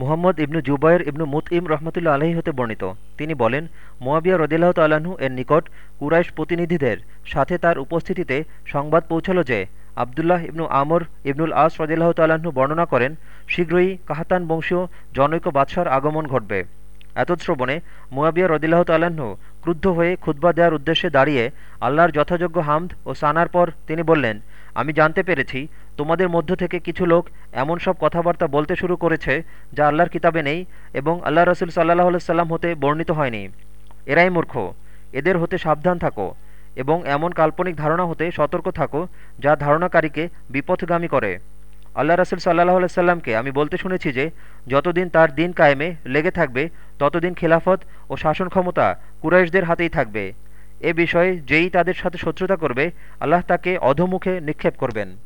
মুহাম্মদ ইবনু জুবাইর ইবনু মুতইম রহমতুল্লা আলহী হতে বর্ণিত। তিনি বলেন, মোয়াবিয়া রদিল্লাহ তাল্লাহ্ন এর নিকট কুরাইশ প্রতিনিধিদের সাথে তার উপস্থিতিতে সংবাদ পৌঁছল যে আবদুল্লাহ ইবনু আমর ইবনুল আস রদিল্লাহ তাল্লাহ্ন বর্ণনা করেন, শীঘ্রই কাহাতান বংশীয় জনৈক বাদশার আগমন ঘটবে। এতশ্রবণে মুয়াবিয়া রদিল্লাহ তাল্লাহ্ন ক্রুদ্ধ হয়ে খুদ্া দেওয়ার উদ্দেশ্যে দাঁড়িয়ে আল্লাহর যথাযোগ্য হামদ ও সানার পর তিনি বললেন, আমি জানতে পেরেছি তোমাদের মধ্য থেকে কিছু লোক এমন সব কথাবার্তা বলতে শুরু করেছে যা আল্লাহর কিতাবে নেই এবং আল্লাহ রসুল সাল্লাহ সাল্লাম হতে বর্ণিত হয়নি। এরাই মূর্খ। এদের হতে সাবধান থাকো এবং এমন কাল্পনিক ধারণা হতে সতর্ক থাকো যা ধারণাকারীকে বিপথগামী করে। আল্লাহ রসুল সাল্লাহ সাল্লামকে আমি বলতে শুনেছি যে, যতদিন তার দিন কায়েমে লেগে থাকবে, ততদিন খিলাফত ও শাসন ক্ষমতা কুরাইশদের হাতেই থাকবে। এ বিষয়ে যেই তাদের সাথে শত্রুতা করবে, আল্লাহ তাকে অধমুখে নিক্ষেপ করবেন।